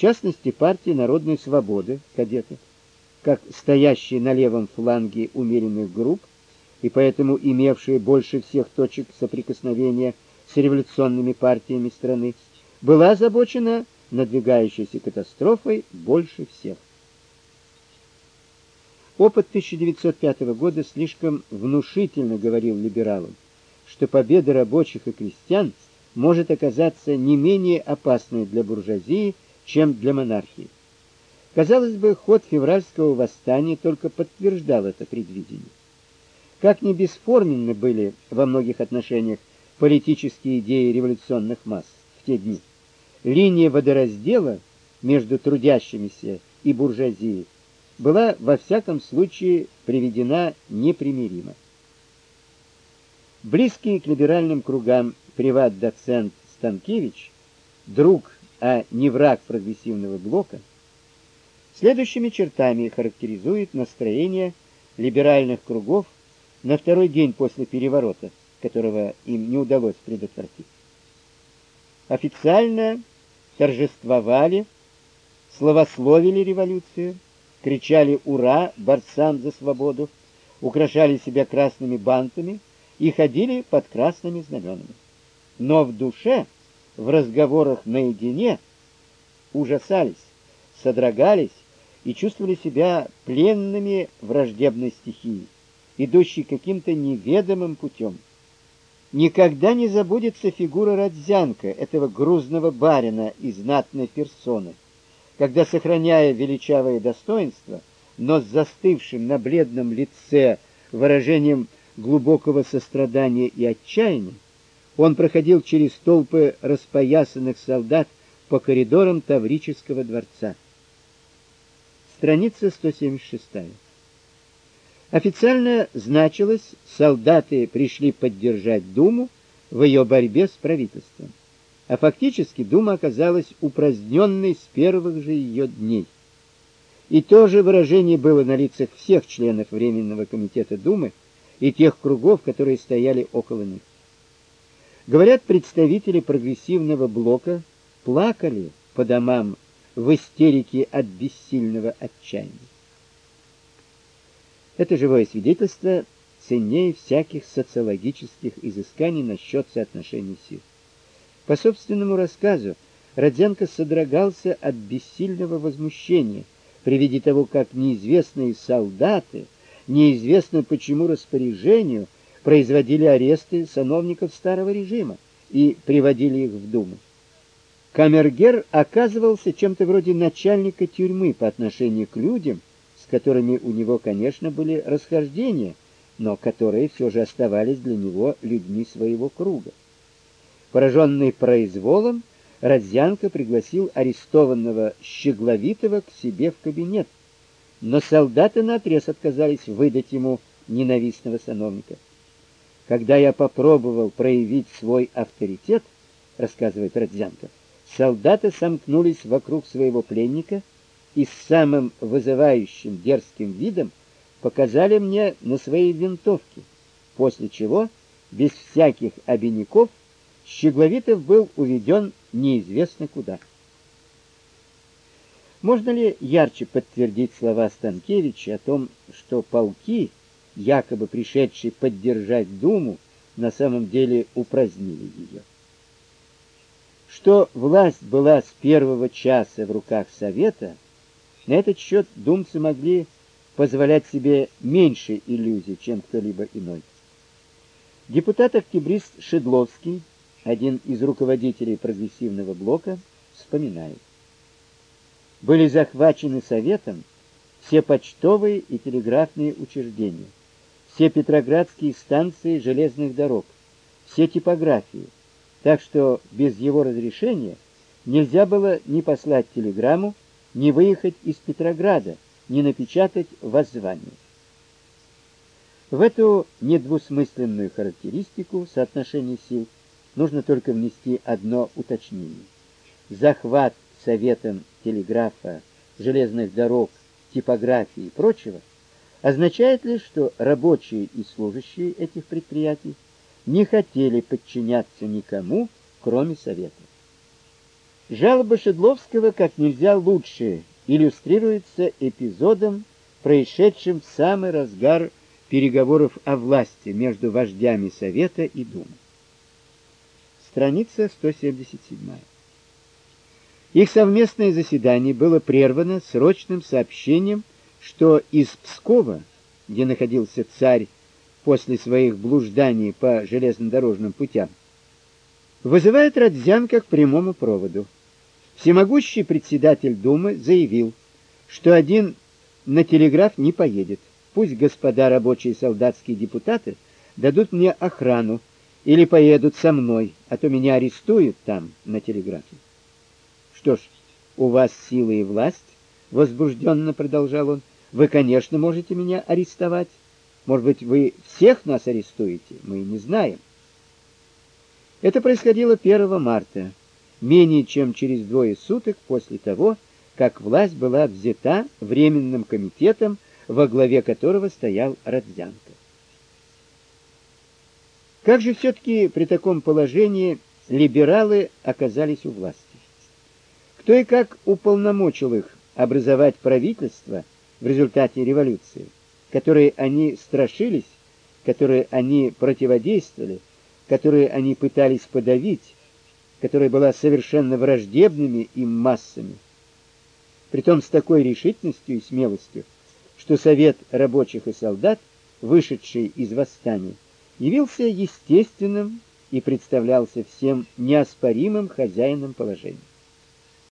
в частности партии Народной свободы кадеты, как стоящие на левом фланге умеренных групп и поэтому имевшие больше всех точек соприкосновения с революционными партиями страны, была озабочена надвигающейся катастрофой больше всех. Опыт 1905 года слишком внушительно говорил либералам, что победа рабочих и крестьян может оказаться не менее опасной для буржуазии, чем для монархии. Казалось бы, ход февральского восстания только подтверждал это предвидение. Как ни бесформенны были во многих отношениях политические идеи революционных масс в те дни, линия водораздела между трудящимися и буржуазией была во всяком случае приведена непримиримо. Близкий к либеральным кругам приват-доцент Станкевич, друг, а не враг прогрессивного блока, следующими чертами характеризует настроение либеральных кругов на второй день после переворота, которого им не удалось предотвратить. Официально торжествовали, славословили революцию, кричали «Ура!» борцам за свободу, украшали себя красными бантами и ходили под красными знаменами. Но в душе, в разговорах наедине, ужасались, содрогались и чувствовали себя пленными враждебной стихии, идущей каким-то неведомым путем. Никогда не забудется фигура Родзянко, этого грузного барина и знатной персоны, когда, сохраняя величавое достоинство, но с застывшим на бледном лице выражением глубокого сострадания и отчаяния, он проходил через толпы распоясанных солдат по коридорам Таврического дворца. Страница 176. Официально значилось, солдаты пришли поддержать Думу в ее борьбе с правительством а фактически Дума оказалась упраздненной с первых же ее дней. И то же выражение было на лицах всех членов Временного комитета Думы и тех кругов, которые стояли около них. Говорят, представители прогрессивного блока плакали по домам в истерике от бессильного отчаяния. Это живое свидетельство ценнее всяких социологических изысканий насчет соотношений сил. По собственному рассказу, Родзенко содрогался от бессильного возмущения при виде того, как неизвестные солдаты, неизвестно почему распоряжению, производили аресты сановников старого режима и приводили их в Думу. Камергер оказывался чем-то вроде начальника тюрьмы по отношению к людям, с которыми у него, конечно, были расхождения, но которые все же оставались для него людьми своего круга. Пораженный произволом, Родзянко пригласил арестованного Щегловитова к себе в кабинет, но солдаты наотрез отказались выдать ему ненавистного сановника. Когда я попробовал проявить свой авторитет, рассказывает Родзянко, солдаты сомкнулись вокруг своего пленника и с самым вызывающим дерзким видом показали мне на свои винтовки, после чего без всяких обиняков Щегловитов был уведен неизвестно куда. Можно ли ярче подтвердить слова Станкевича о том, что полки, якобы пришедшие поддержать Думу, на самом деле упразднили ее? Что власть была с первого часа в руках Совета, на этот счет думцы могли позволять себе меньше иллюзий, чем кто-либо иной. Депутат-октябрист Шедловский один из руководителей прогрессивного блока, вспоминает. Были захвачены советом все почтовые и телеграфные учреждения, все петроградские станции железных дорог, все типографии, так что без его разрешения нельзя было ни послать телеграмму, ни выехать из Петрограда, ни напечатать воззвание. В эту недвусмысленную характеристику соотношения сил нужно только внести одно уточнение. Захват советом телеграфа, железных дорог, типографии и прочего означает ли, что рабочие и служащие этих предприятий не хотели подчиняться никому, кроме совета. Жалоба Шедловского как нельзя лучше иллюстрируется эпизодом, происшедшим в самый разгар переговоров о власти между вождями Совета и Думы. Страница 177. Их совместное заседание было прервано срочным сообщением, что из Пскова, где находился царь после своих блужданий по железнодорожным путям, вызывает Родзянко к прямому проводу. Всемогущий председатель Думы заявил, что один на телеграф не поедет. Пусть господа рабочие и солдатские депутаты дадут мне охрану или поедут со мной, а то меня арестуют там на телеграфе. Что ж, у вас сила и власть, возбужденно продолжал он. Вы, конечно, можете меня арестовать. Может быть, вы всех нас арестуете, мы не знаем. Это происходило 1 марта менее чем через двое суток после того, как власть была взята временным комитетом, во главе которого стоял Родзянко. Как же все таки при таком положении либералы оказались у власти? Кто и как уполномочил их образовать правительство в результате революции, которой они страшились, которой они противодействовали, которые они пытались подавить, которая была совершенно враждебными им массами. Притом с такой решительностью и смелостью, что совет рабочих и солдат, вышедший из восстания, явился естественным и представлялся всем неоспоримым хозяином положения.